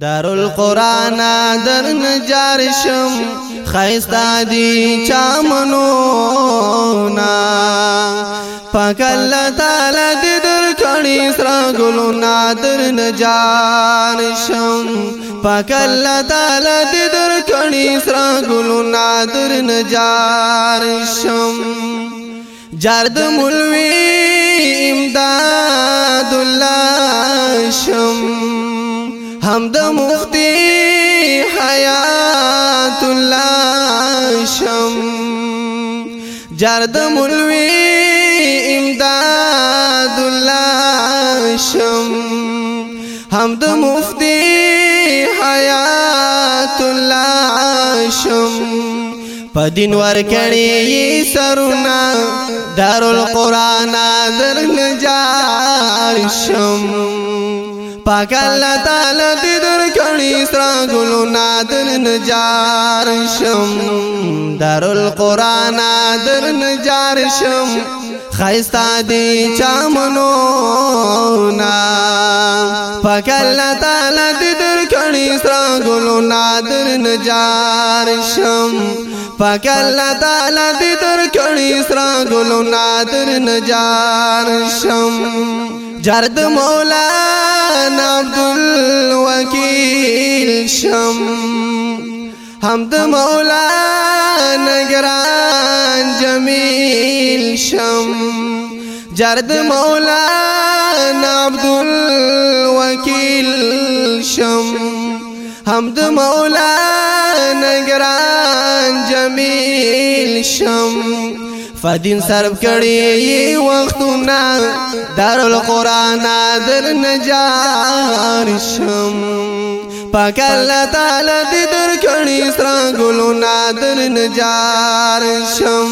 دار القرآن در نجار شم خیستا دی چامنونا پاک اللہ تعالی دی در کڑی سرا گلونا در نجار شم. پاک اللہ تعالی دی در کڑی سرا گلونا در نجار شم. جارد ملوی امداد اللہ شم. ہم حمد مفتی حیات اللہ شم جرد ملوی امداد اللہ شم حمد مفتی حیات اللہ شم پدین ور کړي سرنا دار القرآن در نجار شم پاک اللہ تعالی دی در کڑی سرا گلو نادر نجار شم۔ دار القرآن در نجار شم۔ خیستا دی چامنو نا. پاک اللہ دی در کڑی سرا گلو نادر نجار شم. پاک اللہ دی در کڑی سرا گلو نادر نجار شم. جرد مولانا عبد الوکیل شم. حمد مولانا گران جمیل شم، جرد مولانا عبد الوکیل شم، حمد مولانا گران جمیل شم. فدین سرب کړي وختونه دار القرآن در نجار شم. پاک الله تعالی دې در کړي سره ګلو نادر نجار شم۔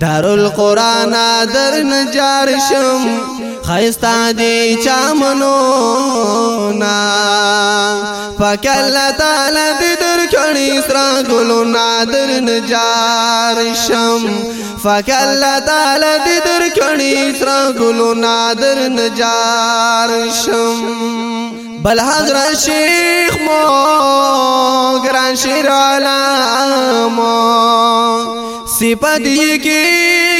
دار القرآن در نجار شم۔ خیستا دی چامنو نا۔ پاک اللہ تعالی دی در کھڑی سرا گلو نادر نجار شم۔ پاک اللہ تعالی دی در کھڑی سرا گلو نادر نجار شم۔ بل حضرت شیخ مو گران شیر علامو سپتی کی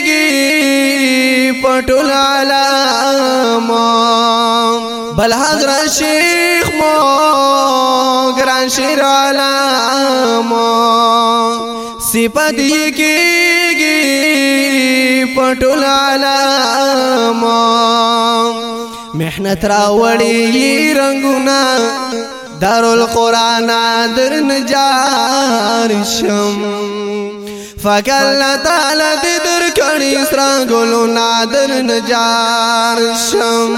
گی پٹول علام بل حضرت شیخ مو گران شیر علام سپتی کی گی پٹول علام محنت راوڑی رنگنا دار القرآن در نجار شم. فک اللہ تعالی دی در کڑی سرا گلو نادر نجار شم.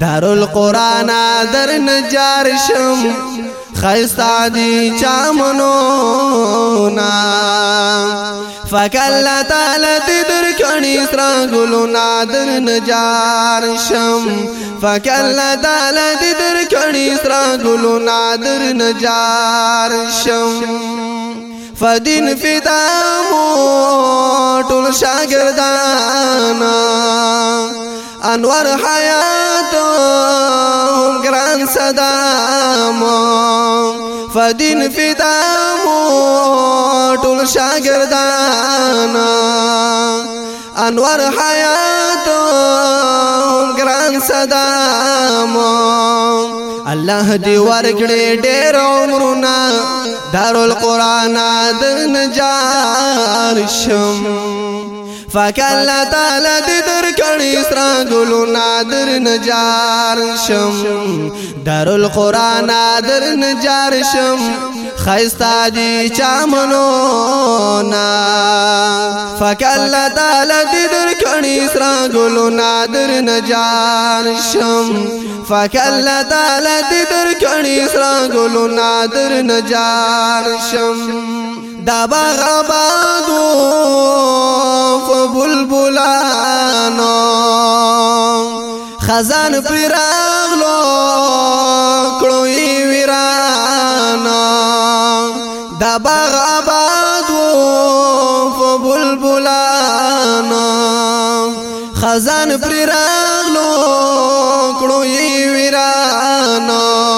دار القرآن در نجار شم. خیستا دی چامنو نا. فک اللہ تعالی دی در کڑی سرا گلو نادر نجار شم. فک اللہ تعالی دی در کڑی سرا گلو نادر نجار شم. فدین فدا مو ټول شاګردان انور حیات هم ګران صدا مو، فدین فدا مو ټول شاګردان انور حیات هم ګران صدا مو. الله دی ورکړې ډېر عمرونه دار القرآن در نجار شم. فاک اللہ تعالی دی در کڑی سرا نادر نجار شم دار القرآن در نجار شم، خیستا دی چامنو نا۔ فاک اللہ تعالی در سرا گلو نادر نجار شم۔ فاک اللہ تعالی دی در سرا گلو نادر نجار شم۔ دا باغ آبادو فبلبلانو. خزان پر راغلو، کڑوی ویرانو. دا باغ آبادو فبلبلانو. خزان پر راغلو، کڑوی ویرانو.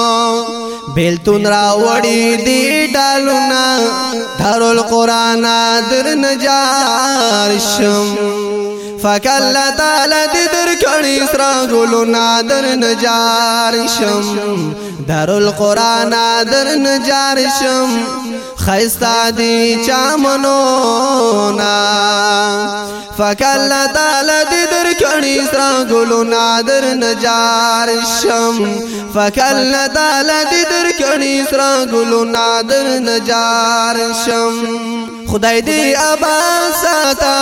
بیلتون را وڑی دی ڈالونا دھرو القرآن در نجارشم فکل تعالی دی در کڑی سرا گلو نادر نجار شم۔ دھر القرآن در نجارشم خیستا دی چامنونا فکل تعالی دی در کڑی سرا گلو نادر نجار شم فکل تعالی دی در کڑی سرا گلو نادر نجار شم۔ خدای دی ابا ساتا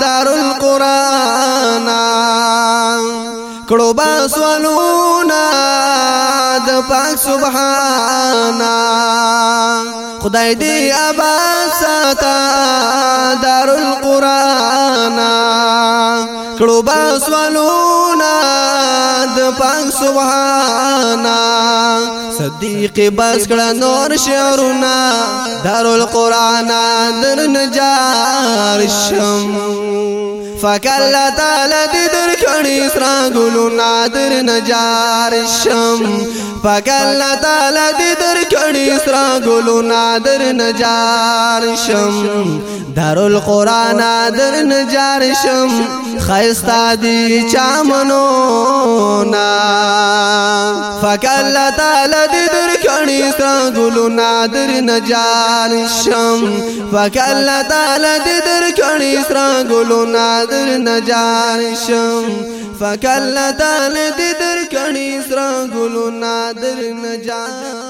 دار القرآن کڑو با سوالونا د پاک سبحانا۔ خدای دی ابا ساتا دار القرآن کڑو با سوالونا د پاک سبحانا۔ صدیق بس کړه نور شعرنا دار القرآن در نجار شم۔ فکل تعالی دی در سرا ګلو نادر نجار شم. فکل تعالی دی در کړي سرا ګلو نادر نجار شم. دار القرآن در نجار شم. خیستا دی چامنو نا. فکل تعالی دی در کړي سرا ګلو نادر نجار شم. فکل تعالی دی در کړي سرا ګلو نادر نجار شم. فکل دان دی در کړي سرا گلو نادر نجار